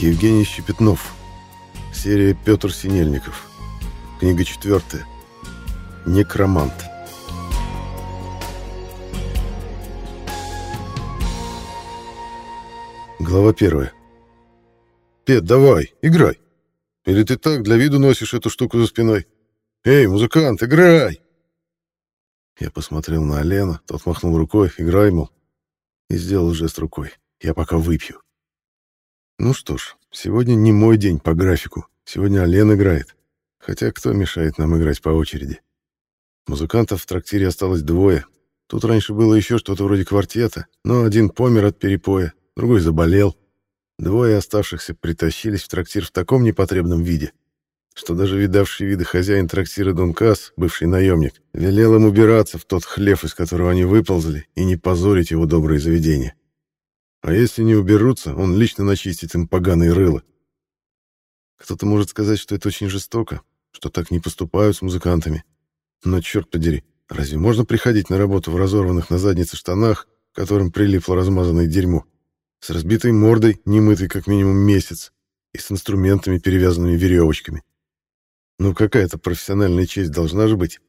Евгений Щепетнов. Серия Петр Синельников. Книга четвертая. Некромант. Глава первая. Пет, давай, играй. Или ты так для виду носишь эту штуку за спиной? Эй, музыкант, играй! Я посмотрел на Алена, тот махнул рукой, играй, мол, и сделал жест рукой. Я пока выпью. Ну что ж, сегодня не мой день по графику. Сегодня Ален играет. Хотя кто мешает нам играть по очереди? Музыкантов в трактире осталось двое. Тут раньше было еще что-то вроде квартета, но один помер от перепоя, другой заболел. Двое оставшихся притащились в трактир в таком непотребном виде, что даже видавший виды хозяин трактира Дункас, бывший наемник, велел им убираться в тот хлев, из которого они выползли, и не позорить его добрые заведения. А если не уберутся, он лично начистит им поганые рыло. Кто-то может сказать, что это очень жестоко, что так не поступают с музыкантами. Но черт подери, разве можно приходить на работу в разорванных на заднице штанах, которым прилипло размазанное дерьмо, с разбитой мордой, немытой как минимум месяц, и с инструментами, перевязанными веревочками? Ну какая-то профессиональная честь должна же быть.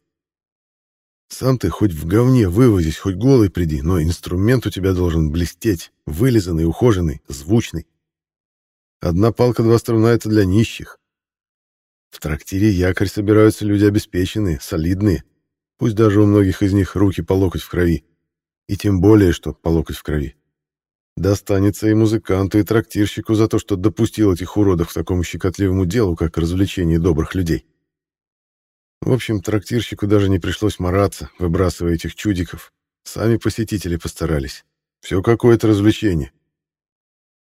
Сам ты хоть в говне вывозись, хоть голый приди, но инструмент у тебя должен блестеть, вылизанный, ухоженный, звучный. Одна палка, два струна — это для нищих. В трактире якорь собираются люди обеспеченные, солидные, пусть даже у многих из них руки по локоть в крови. И тем более, что по локоть в крови. Достанется и музыканту, и трактирщику за то, что допустил этих уродов к такому щекотливому делу, как развлечение добрых людей. В общем, трактирщику даже не пришлось мараться, выбрасывая этих чудиков. Сами посетители постарались. Все какое-то развлечение.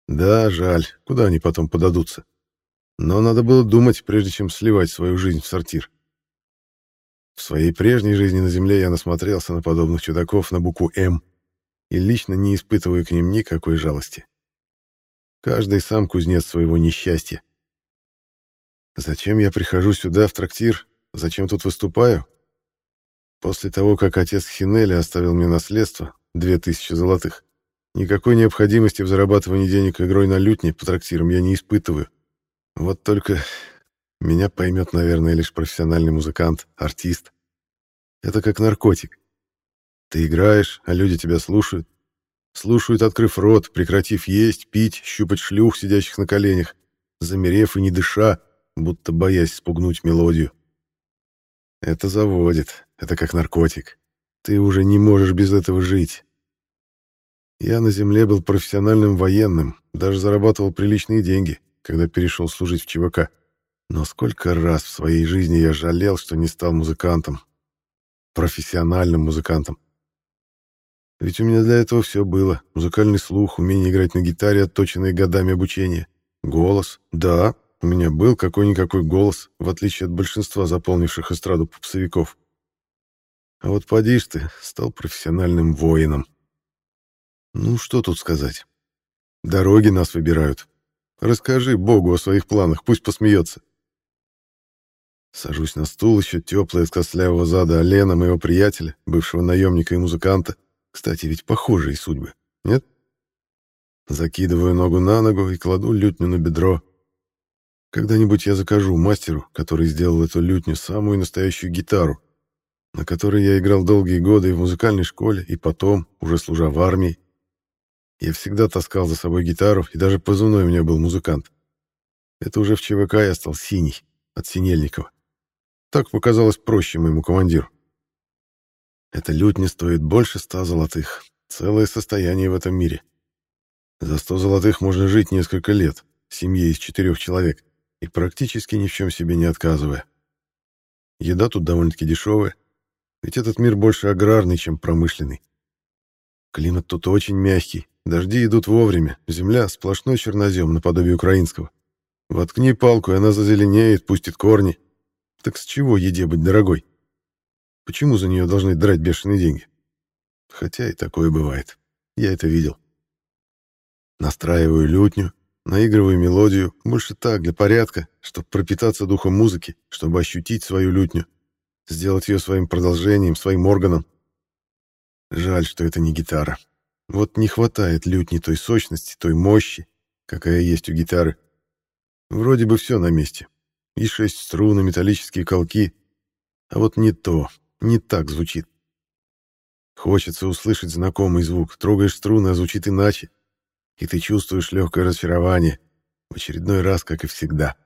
Да, жаль, куда они потом подадутся. Но надо было думать, прежде чем сливать свою жизнь в сортир. В своей прежней жизни на земле я насмотрелся на подобных чудаков на букву «М» и лично не испытываю к ним никакой жалости. Каждый сам кузнец своего несчастья. Зачем я прихожу сюда, в трактир, Зачем тут выступаю? После того, как отец Хинели оставил мне наследство, две тысячи золотых, никакой необходимости в зарабатывании денег игрой на лютне по трактирам я не испытываю. Вот только меня поймет, наверное, лишь профессиональный музыкант, артист. Это как наркотик. Ты играешь, а люди тебя слушают. Слушают, открыв рот, прекратив есть, пить, щупать шлюх, сидящих на коленях, замерев и не дыша, будто боясь спугнуть мелодию. Это заводит. Это как наркотик. Ты уже не можешь без этого жить. Я на земле был профессиональным военным, даже зарабатывал приличные деньги, когда перешел служить в ЧВК. Но сколько раз в своей жизни я жалел, что не стал музыкантом. Профессиональным музыкантом. Ведь у меня для этого все было. Музыкальный слух, умение играть на гитаре, отточенные годами обучения. Голос. Да, у меня был какой-никакой голос, в отличие от большинства заполнивших эстраду попсовиков. А вот поди ж ты, стал профессиональным воином. Ну, что тут сказать? Дороги нас выбирают. Расскажи Богу о своих планах, пусть посмеется. Сажусь на стул, еще теплый от костлявого зада Алена, моего приятеля, бывшего наемника и музыканта. Кстати, ведь похожие судьбы, нет? Закидываю ногу на ногу и кладу лютню на бедро. Когда-нибудь я закажу мастеру, который сделал эту лютню, самую настоящую гитару, на которой я играл долгие годы и в музыкальной школе, и потом, уже служа в армии. Я всегда таскал за собой гитару, и даже позывной у меня был музыкант. Это уже в ЧВК я стал синий, от Синельникова. Так показалось проще моему командиру. Эта лютня стоит больше ста золотых. Целое состояние в этом мире. За сто золотых можно жить несколько лет, семье из четырех человек и практически ни в чем себе не отказывая. Еда тут довольно-таки дешевая, ведь этот мир больше аграрный, чем промышленный. Климат тут очень мягкий, дожди идут вовремя, земля — сплошной чернозем наподобие украинского. Воткни палку, и она зазеленеет, пустит корни. Так с чего еде быть дорогой? Почему за нее должны драть бешеные деньги? Хотя и такое бывает. Я это видел. Настраиваю лютню, Наигрываю мелодию, больше так, для порядка, чтобы пропитаться духом музыки, чтобы ощутить свою лютню, сделать ее своим продолжением, своим органом. Жаль, что это не гитара. Вот не хватает лютни той сочности, той мощи, какая есть у гитары. Вроде бы все на месте. И шесть струн, и металлические колки. А вот не то, не так звучит. Хочется услышать знакомый звук. Трогаешь струны, а звучит иначе. И ты чувствуешь легкое разочарование. В очередной раз, как и всегда.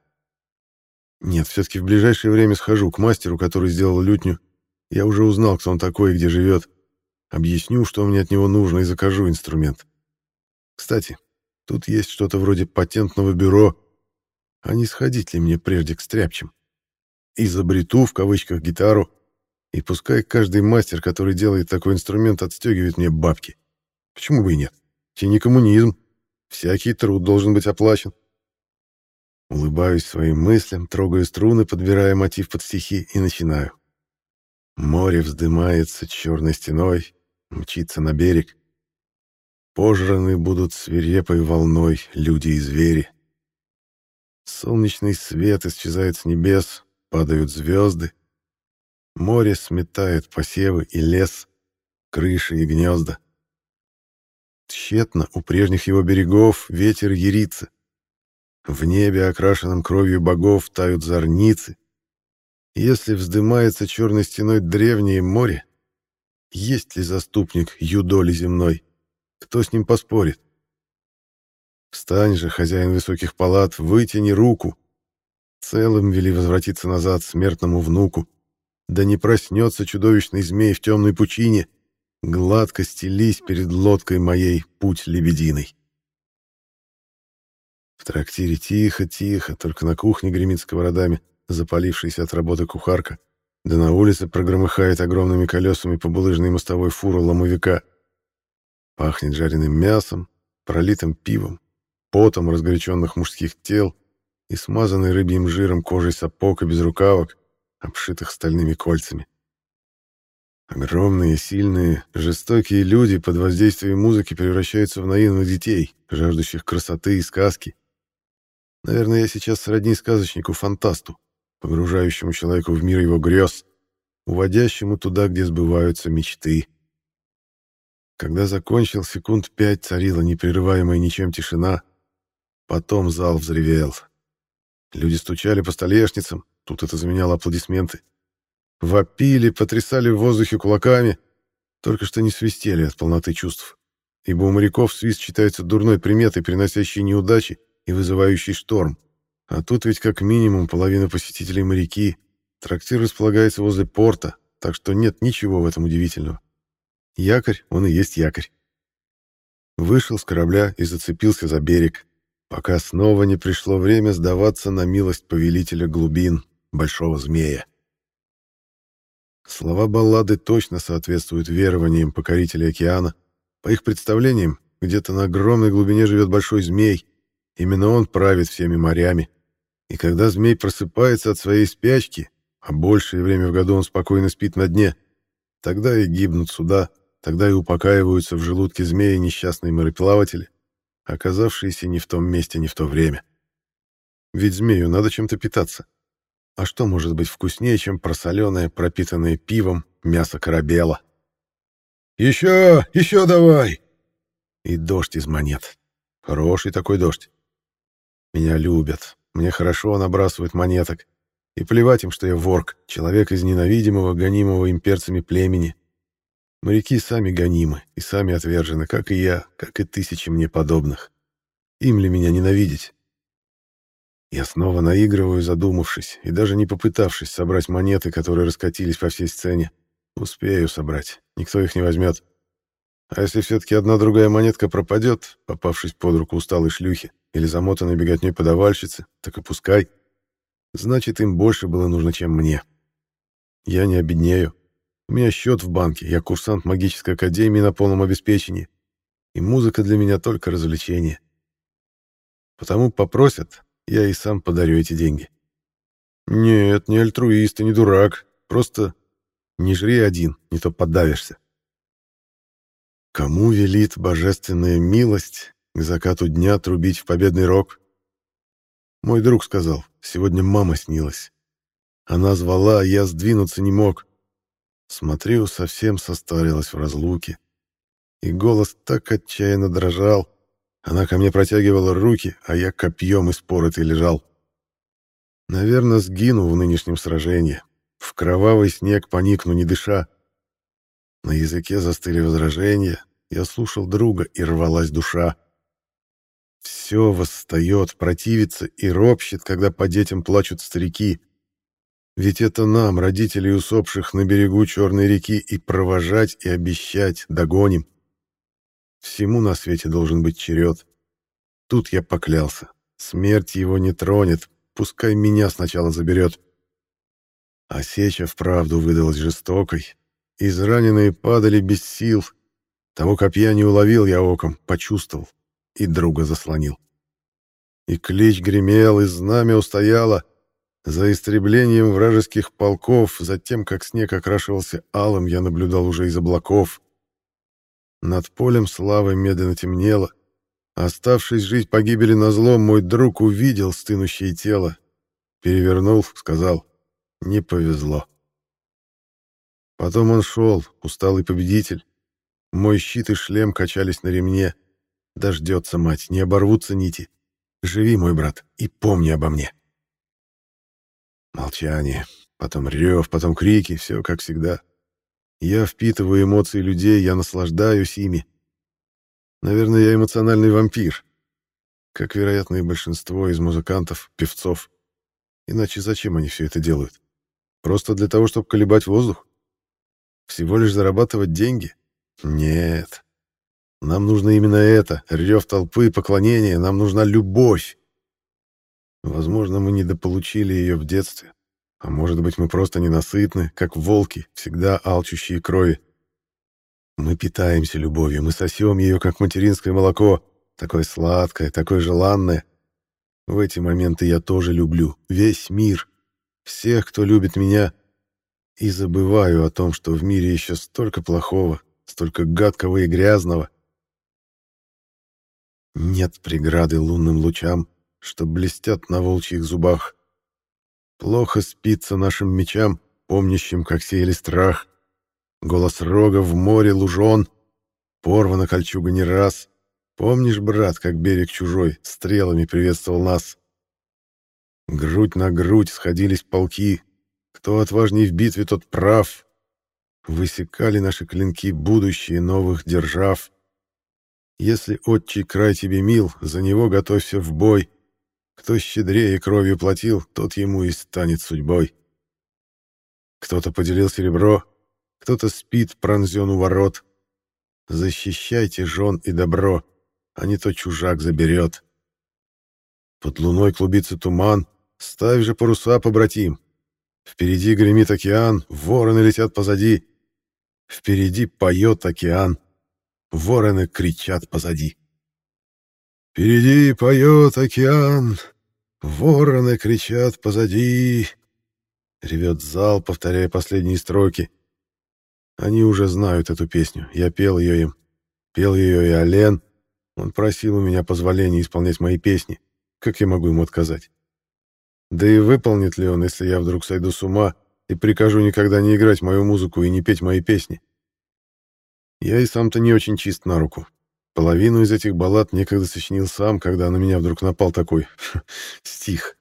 Нет, все-таки в ближайшее время схожу к мастеру, который сделал лютню. Я уже узнал, кто он такой и где живет. Объясню, что мне от него нужно, и закажу инструмент. Кстати, тут есть что-то вроде патентного бюро. А не сходить ли мне прежде к стряпчим? Изобрету, в кавычках, гитару, и пускай каждый мастер, который делает такой инструмент, отстегивает мне бабки. Почему бы и нет? Те не коммунизм. Всякий труд должен быть оплачен. Улыбаюсь своим мыслям, трогаю струны, подбирая мотив под стихи и начинаю. Море вздымается черной стеной, мчится на берег. Пожраны будут свирепой волной люди и звери. Солнечный свет исчезает с небес, падают звезды. Море сметает посевы и лес, крыши и гнезда. Тщетно у прежних его берегов ветер ярится. В небе, окрашенном кровью богов, тают зорницы. Если вздымается черной стеной древнее море, есть ли заступник юдоли земной? Кто с ним поспорит? Встань же, хозяин высоких палат, вытяни руку. Целым вели возвратиться назад смертному внуку. Да не проснется чудовищный змей в темной пучине. Гладко стелись перед лодкой моей путь лебединой. В трактире тихо-тихо, только на кухне гремит сковородами, запалившаяся от работы кухарка, да на улице прогромыхает огромными колесами по булыжной мостовой фуру ломовика. Пахнет жареным мясом, пролитым пивом, потом разгоряченных мужских тел и смазанной рыбьим жиром кожей сапог и безрукавок, обшитых стальными кольцами. Огромные, сильные, жестокие люди под воздействием музыки превращаются в наивных детей, жаждущих красоты и сказки. Наверное, я сейчас сродни сказочнику-фантасту, погружающему человеку в мир его грез, уводящему туда, где сбываются мечты. Когда закончил, секунд пять царила непрерываемая ничем тишина — Потом зал взревел. Люди стучали по столешницам, тут это заменяло аплодисменты. Вопили, потрясали в воздухе кулаками, только что не свистели от полноты чувств. Ибо у моряков свист считается дурной приметой, приносящей неудачи и вызывающей шторм. А тут ведь как минимум половина посетителей моряки. Трактир располагается возле порта, так что нет ничего в этом удивительного. Якорь, он и есть якорь. Вышел с корабля и зацепился за берег пока снова не пришло время сдаваться на милость повелителя глубин, большого змея. Слова баллады точно соответствуют верованиям покорителей океана. По их представлениям, где-то на огромной глубине живет большой змей. Именно он правит всеми морями. И когда змей просыпается от своей спячки, а большее время в году он спокойно спит на дне, тогда и гибнут суда, тогда и упокаиваются в желудке змея несчастные мореплаватели, оказавшиеся не в том месте, не в то время. Ведь змею надо чем-то питаться. А что может быть вкуснее, чем просоленное, пропитанное пивом мясо корабела? «Еще, еще давай!» И дождь из монет. Хороший такой дождь. Меня любят, мне хорошо набрасывают монеток. И плевать им, что я ворк, человек из ненавидимого, гонимого имперцами племени, Моряки сами гонимы и сами отвержены, как и я, как и тысячи мне подобных. Им ли меня ненавидеть? Я снова наигрываю, задумавшись, и даже не попытавшись собрать монеты, которые раскатились по всей сцене. Успею собрать, никто их не возьмет. А если все-таки одна другая монетка пропадет, попавшись под руку усталой шлюхи или замотанной беготней подавальщицы, так и пускай. Значит, им больше было нужно, чем мне. Я не обеднею, у меня счет в банке, я курсант магической академии на полном обеспечении, и музыка для меня только развлечение. Потому попросят, я и сам подарю эти деньги. Нет, не альтруист и не дурак, просто не жри один, не то подавишься. Кому велит божественная милость к закату дня трубить в победный рог? Мой друг сказал, сегодня мама снилась. Она звала, а я сдвинуться не мог. Смотрю, совсем состарилась в разлуке. И голос так отчаянно дрожал, Она ко мне протягивала руки, а я копьем испоротый лежал. Наверное, сгину в нынешнем сражении. В кровавый снег поникну, не дыша. На языке застыли возражения. Я слушал друга, и рвалась душа. Все восстает, противится и ропщет, когда по детям плачут старики. Ведь это нам, родителей усопших, на берегу Черной реки и провожать, и обещать, догоним. Всему на свете должен быть черед. Тут я поклялся. Смерть его не тронет, пускай меня сначала заберет. А сеча вправду выдалась жестокой. Израненные падали без сил. Того копья не уловил я оком, почувствовал. И друга заслонил. И клич гремел, и знамя устояло. За истреблением вражеских полков, за тем, как снег окрашивался алым, я наблюдал уже из облаков. Над полем славы медленно темнело. Оставшись жить погибели на злом, мой друг увидел стынущее тело. Перевернул, сказал, не повезло. Потом он шел, усталый победитель. Мой щит и шлем качались на ремне. Дождется мать, не оборвутся нити. Живи, мой брат, и помни обо мне. Молчание, потом рев, потом крики, все как всегда. Я впитываю эмоции людей, я наслаждаюсь ими. Наверное, я эмоциональный вампир. Как, вероятно, и большинство из музыкантов, певцов. Иначе зачем они все это делают? Просто для того, чтобы колебать воздух? Всего лишь зарабатывать деньги? Нет. Нам нужно именно это. Рев толпы, поклонение. Нам нужна любовь. Возможно, мы недополучили ее в детстве. А может быть, мы просто ненасытны, как волки, всегда алчущие крови. Мы питаемся любовью, мы сосем ее, как материнское молоко, такое сладкое, такое желанное. В эти моменты я тоже люблю весь мир, всех, кто любит меня, и забываю о том, что в мире еще столько плохого, столько гадкого и грязного. Нет преграды лунным лучам, что блестят на волчьих зубах. Плохо спится нашим мечам, помнящим, как сеяли страх. Голос рога в море лужон, порвана кольчуга не раз. Помнишь, брат, как берег чужой стрелами приветствовал нас? Грудь на грудь сходились полки. Кто отважней в битве, тот прав. Высекали наши клинки будущее новых держав. Если отчий край тебе мил, за него готовься в бой. Кто щедрее кровью платил, тот ему и станет судьбой. Кто-то поделил серебро, кто-то спит пронзен у ворот. Защищайте жен и добро, а не то чужак заберет. Под луной клубится туман, ставь же паруса, побратим. Впереди гремит океан, вороны летят позади. Впереди поет океан, вороны кричат позади. Впереди поет океан, вороны кричат позади. Ревет зал, повторяя последние строки. Они уже знают эту песню, я пел ее им. Пел ее и Олен. Он просил у меня позволения исполнять мои песни. Как я могу ему отказать? Да и выполнит ли он, если я вдруг сойду с ума и прикажу никогда не играть мою музыку и не петь мои песни? Я и сам-то не очень чист на руку. Половину из этих баллад некогда сочинил сам, когда на меня вдруг напал такой стих.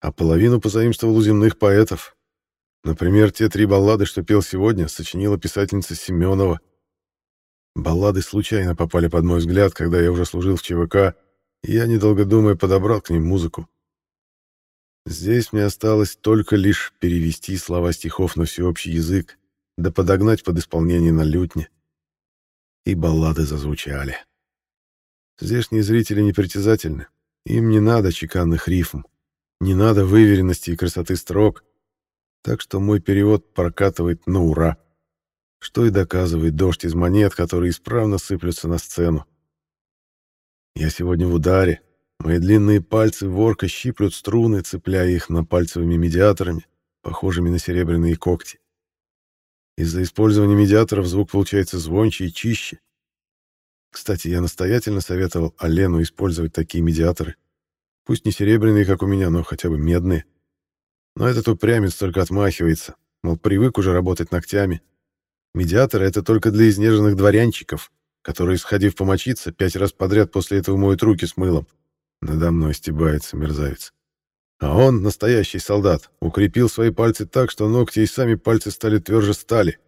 А половину позаимствовал у земных поэтов. Например, те три баллады, что пел сегодня, сочинила писательница Семенова. Баллады случайно попали под мой взгляд, когда я уже служил в ЧВК, и я, недолго думая, подобрал к ним музыку. Здесь мне осталось только лишь перевести слова стихов на всеобщий язык, да подогнать под исполнение на лютне и баллады зазвучали. Здешние зрители непритязательны. Им не надо чеканных рифм, не надо выверенности и красоты строк. Так что мой перевод прокатывает на ура. Что и доказывает дождь из монет, которые исправно сыплются на сцену. Я сегодня в ударе. Мои длинные пальцы ворка щиплют струны, цепляя их напальцевыми медиаторами, похожими на серебряные когти. Из-за использования медиаторов звук получается звонче и чище. Кстати, я настоятельно советовал Алену использовать такие медиаторы. Пусть не серебряные, как у меня, но хотя бы медные. Но этот упрямец только отмахивается, мол, привык уже работать ногтями. Медиаторы — это только для изнеженных дворянчиков, которые, сходив помочиться, пять раз подряд после этого моют руки с мылом. Надо мной стебается мерзавец. А он, настоящий солдат, укрепил свои пальцы так, что ногти и сами пальцы стали тверже стали.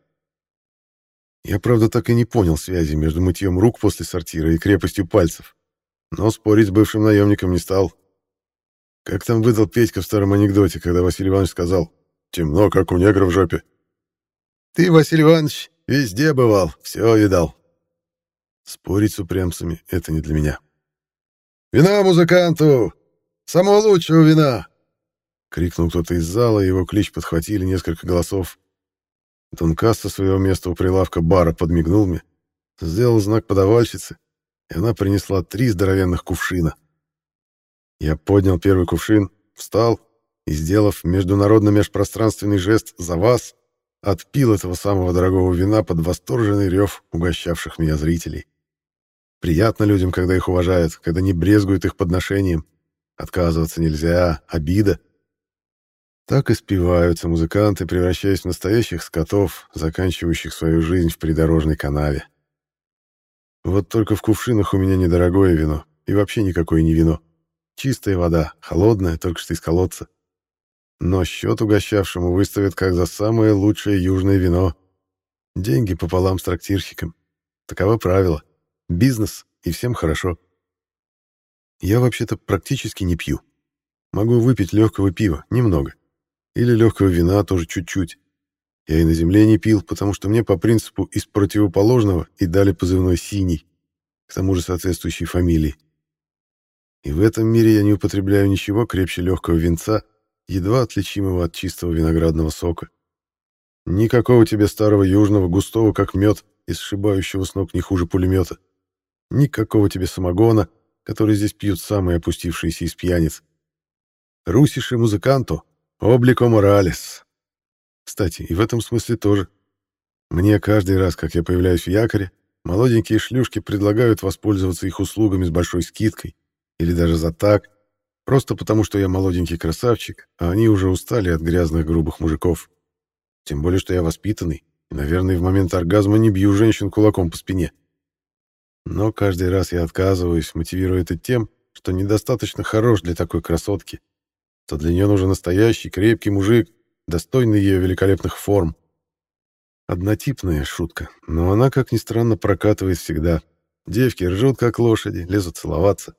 Я, правда, так и не понял связи между мытьем рук после сортира и крепостью пальцев. Но спорить с бывшим наемником не стал. Как там выдал Петька в старом анекдоте, когда Василий Иванович сказал «Темно, как у негра в жопе». «Ты, Василий Иванович, везде бывал, все видал». Спорить с упрямцами — это не для меня. «Вина музыканту! Самого лучшего вина!» Крикнул кто-то из зала, и его клич подхватили несколько голосов. Донкас со своего места у прилавка бара подмигнул мне, сделал знак подавальщицы, и она принесла три здоровенных кувшина. Я поднял первый кувшин, встал и, сделав международно-межпространственный жест «за вас», отпил этого самого дорогого вина под восторженный рев угощавших меня зрителей. Приятно людям, когда их уважают, когда не брезгуют их подношением. Отказываться нельзя, обида. Так и спиваются музыканты, превращаясь в настоящих скотов, заканчивающих свою жизнь в придорожной канаве. Вот только в кувшинах у меня недорогое вино, и вообще никакое не вино. Чистая вода, холодная, только что из колодца. Но счет угощавшему выставят как за самое лучшее южное вино. Деньги пополам с трактирщиком. Таково правило. Бизнес, и всем хорошо. Я вообще-то практически не пью. Могу выпить легкого пива, немного. Или легкого вина, тоже чуть-чуть. Я и на земле не пил, потому что мне по принципу из противоположного и дали позывной «синий», к тому же соответствующей фамилии. И в этом мире я не употребляю ничего крепче легкого винца, едва отличимого от чистого виноградного сока. Никакого тебе старого южного, густого, как мед, и сшибающего с ног не хуже пулемета. Никакого тебе самогона, который здесь пьют самые опустившиеся из пьяниц. Русиши музыканту, облико моралес. Кстати, и в этом смысле тоже. Мне каждый раз, как я появляюсь в якоре, молоденькие шлюшки предлагают воспользоваться их услугами с большой скидкой, или даже за так, просто потому что я молоденький красавчик, а они уже устали от грязных грубых мужиков. Тем более, что я воспитанный, и, наверное, в момент оргазма не бью женщин кулаком по спине. Но каждый раз я отказываюсь, мотивируя это тем, что недостаточно хорош для такой красотки, что для нее нужен настоящий крепкий мужик, достойный ее великолепных форм. Однотипная шутка, но она, как ни странно, прокатывает всегда. Девки ржут, как лошади, лезут целоваться.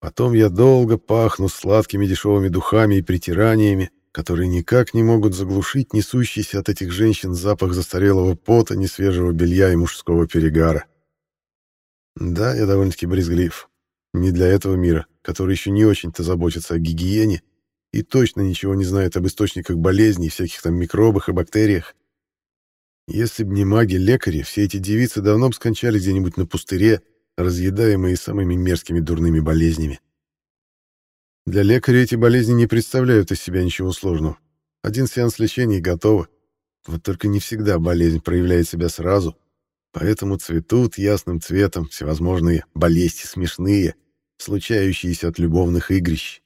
Потом я долго пахну сладкими дешевыми духами и притираниями, которые никак не могут заглушить несущийся от этих женщин запах застарелого пота, несвежего белья и мужского перегара. Да, я довольно-таки брезглив. Не для этого мира, который еще не очень-то заботится о гигиене и точно ничего не знает об источниках болезней, всяких там микробах и бактериях. Если б не маги-лекари, все эти девицы давно бы скончались где-нибудь на пустыре, разъедаемые самыми мерзкими дурными болезнями. Для лекаря эти болезни не представляют из себя ничего сложного. Один сеанс лечения и готово. Вот только не всегда болезнь проявляет себя сразу, поэтому цветут ясным цветом всевозможные болезни смешные, случающиеся от любовных игрищ.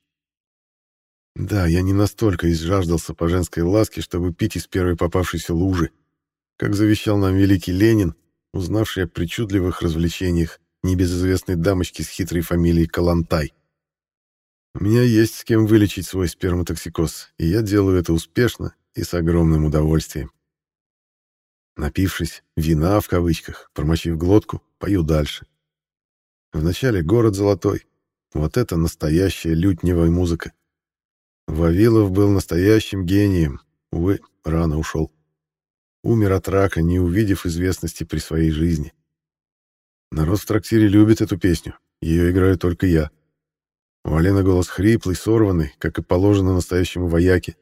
Да, я не настолько изжаждался по женской ласке, чтобы пить из первой попавшейся лужи, как завещал нам великий Ленин, узнавший о причудливых развлечениях небезызвестной дамочки с хитрой фамилией Калантай. У меня есть с кем вылечить свой сперматоксикоз, и я делаю это успешно и с огромным удовольствием. Напившись «вина» в кавычках, промочив глотку, пою дальше. Вначале город золотой. Вот это настоящая лютневая музыка. Вавилов был настоящим гением. Увы, рано ушел. Умер от рака, не увидев известности при своей жизни. Народ в трактире любит эту песню. Ее играю только я. У Алены голос хриплый, сорванный, как и положено настоящему вояке.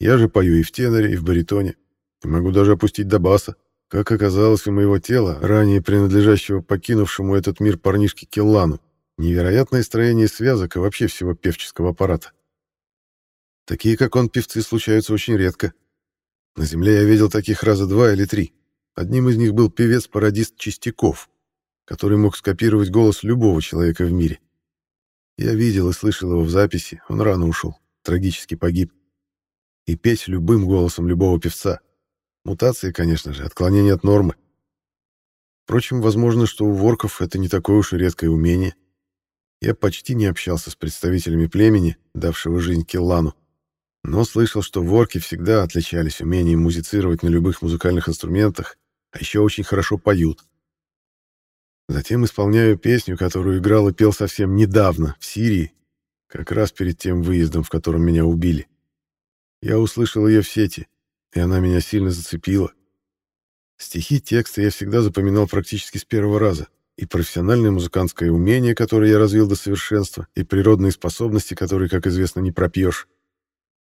Я же пою и в теноре, и в баритоне. И могу даже опустить до баса. Как оказалось, у моего тела, ранее принадлежащего покинувшему этот мир парнишке Келлану, невероятное строение связок и вообще всего певческого аппарата. Такие, как он, певцы случаются очень редко. На земле я видел таких раза два или три. Одним из них был певец-пародист Чистяков, который мог скопировать голос любого человека в мире. Я видел и слышал его в записи, он рано ушел, трагически погиб. И петь любым голосом любого певца. Мутации, конечно же, отклонение от нормы. Впрочем, возможно, что у ворков это не такое уж и редкое умение. Я почти не общался с представителями племени, давшего жизнь Келлану, но слышал, что ворки всегда отличались умением музицировать на любых музыкальных инструментах, а еще очень хорошо поют. Затем исполняю песню, которую играл и пел совсем недавно, в Сирии, как раз перед тем выездом, в котором меня убили. Я услышал ее в сети, и она меня сильно зацепила. Стихи, тексты я всегда запоминал практически с первого раза, и профессиональное музыкантское умение, которое я развил до совершенства, и природные способности, которые, как известно, не пропьешь.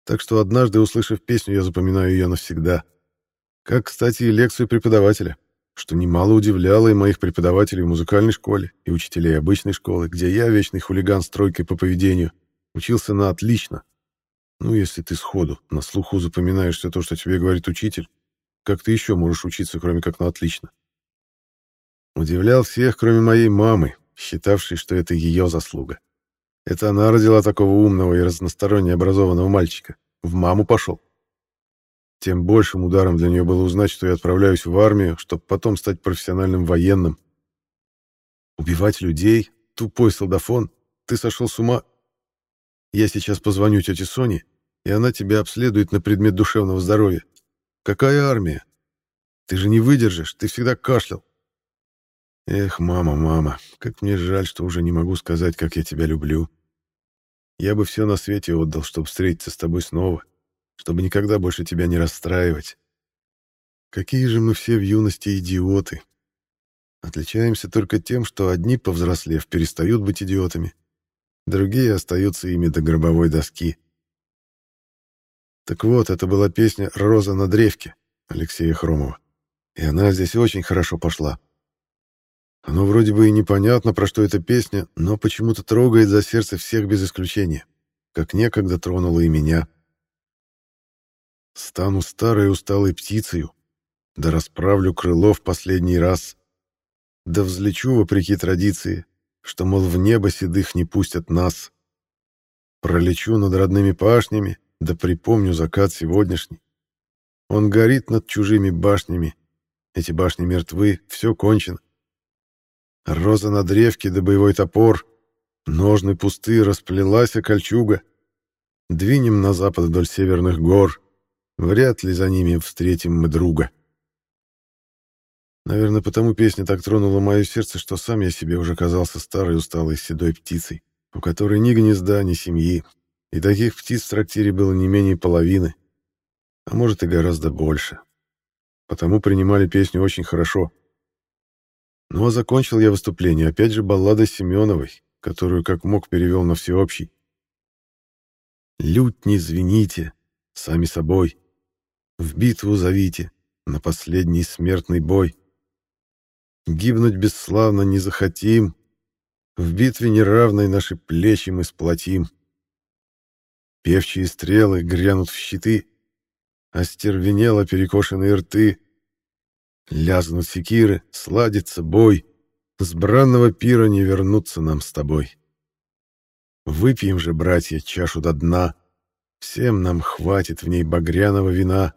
Так что однажды, услышав песню, я запоминаю ее навсегда. Как, кстати, и лекцию преподавателя, что немало удивляло и моих преподавателей в музыкальной школе, и учителей обычной школы, где я, вечный хулиган с тройкой по поведению, учился на отлично. Ну, если ты сходу, на слуху запоминаешь все то, что тебе говорит учитель, как ты еще можешь учиться, кроме как на отлично? Удивлял всех, кроме моей мамы, считавшей, что это ее заслуга. Это она родила такого умного и разносторонне образованного мальчика. В маму пошел. Тем большим ударом для нее было узнать, что я отправляюсь в армию, чтобы потом стать профессиональным военным. Убивать людей? Тупой солдафон? Ты сошел с ума? Я сейчас позвоню тете Соне, и она тебя обследует на предмет душевного здоровья. Какая армия? Ты же не выдержишь, ты всегда кашлял. Эх, мама, мама, как мне жаль, что уже не могу сказать, как я тебя люблю. Я бы все на свете отдал, чтобы встретиться с тобой снова, чтобы никогда больше тебя не расстраивать. Какие же мы все в юности идиоты. Отличаемся только тем, что одни, повзрослев, перестают быть идиотами, другие остаются ими до гробовой доски. Так вот, это была песня «Роза на древке» Алексея Хромова. И она здесь очень хорошо пошла. Оно вроде бы и непонятно, про что эта песня, но почему-то трогает за сердце всех без исключения, как некогда тронула и меня. Стану старой усталой птицею, да расправлю крыло в последний раз, да взлечу вопреки традиции, что, мол, в небо седых не пустят нас. Пролечу над родными пашнями, да припомню закат сегодняшний. Он горит над чужими башнями, эти башни мертвы, все кончено. Роза на древке да боевой топор, ножны пусты, расплелась кольчуга. Двинем на запад вдоль северных гор, вряд ли за ними встретим мы друга. Наверное, потому песня так тронула мое сердце, что сам я себе уже казался старой усталой седой птицей, у которой ни гнезда, ни семьи, и таких птиц в трактире было не менее половины, а может и гораздо больше. Потому принимали песню очень хорошо — ну а закончил я выступление опять же балладой Семеновой, которую как мог перевел на всеобщий. «Лютни звените, сами собой, в битву зовите, на последний смертный бой. Гибнуть бесславно не захотим, в битве неравной наши плечи мы сплотим. Певчие стрелы грянут в щиты, остервенело перекошенные рты — Лязнут секиры, сладится бой. С бранного пира не вернуться нам с тобой. Выпьем же, братья, чашу до дна. Всем нам хватит в ней багряного вина.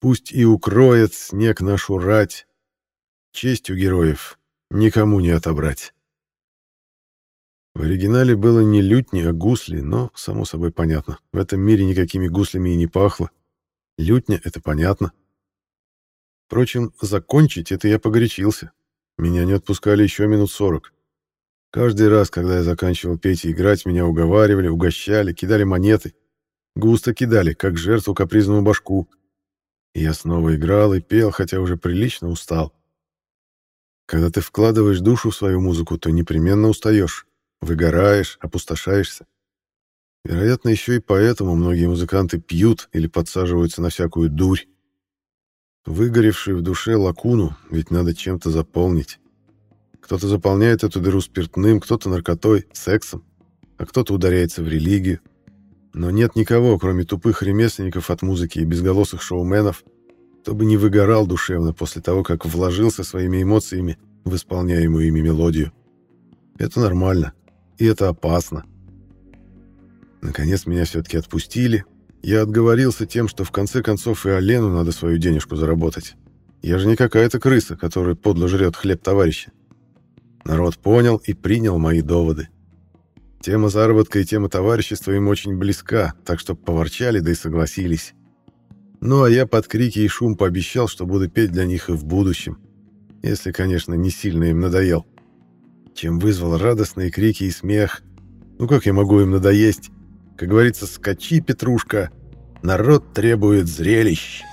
Пусть и укроет снег нашу рать. Честь у героев никому не отобрать. В оригинале было не лютни, а гусли, но, само собой, понятно. В этом мире никакими гуслями и не пахло. Лютня — это понятно. Впрочем, закончить это я погорячился. Меня не отпускали еще минут сорок. Каждый раз, когда я заканчивал петь и играть, меня уговаривали, угощали, кидали монеты. Густо кидали, как жертву капризному башку. И я снова играл и пел, хотя уже прилично устал. Когда ты вкладываешь душу в свою музыку, то непременно устаешь, выгораешь, опустошаешься. Вероятно, еще и поэтому многие музыканты пьют или подсаживаются на всякую дурь. Выгоревшую в душе лакуну ведь надо чем-то заполнить. Кто-то заполняет эту дыру спиртным, кто-то наркотой, сексом, а кто-то ударяется в религию. Но нет никого, кроме тупых ремесленников от музыки и безголосых шоуменов, кто бы не выгорал душевно после того, как вложился своими эмоциями в исполняемую ими мелодию. Это нормально, и это опасно. Наконец меня все-таки отпустили, я отговорился тем, что в конце концов и Олену надо свою денежку заработать. Я же не какая-то крыса, которая подло жрет хлеб товарища. Народ понял и принял мои доводы. Тема заработка и тема товарищества им очень близка, так что поворчали, да и согласились. Ну, а я под крики и шум пообещал, что буду петь для них и в будущем. Если, конечно, не сильно им надоел. Чем вызвал радостные крики и смех. Ну, как я могу им надоесть? Как говорится, скачи, Петрушка, народ требует зрелищ.